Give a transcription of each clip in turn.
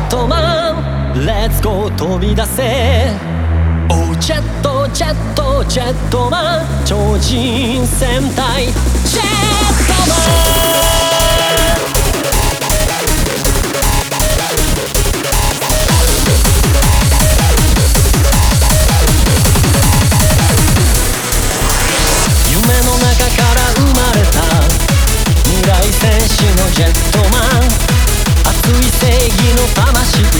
ットマンレッツゴー飛び出せおジェットジェットジェットマン超人戦隊。正義の魂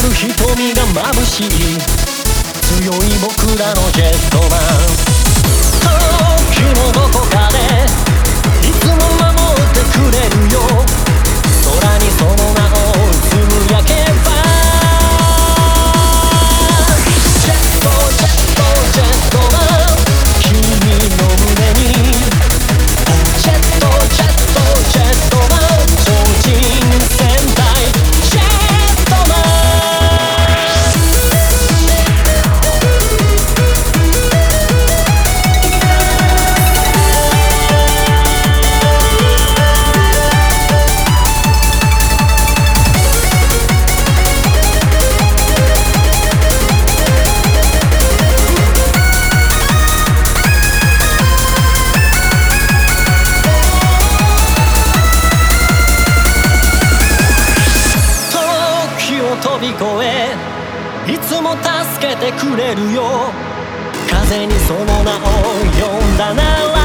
る瞳が眩しい。強い僕らのジェットマン。も助けてくれるよ。風にその名を呼んだなら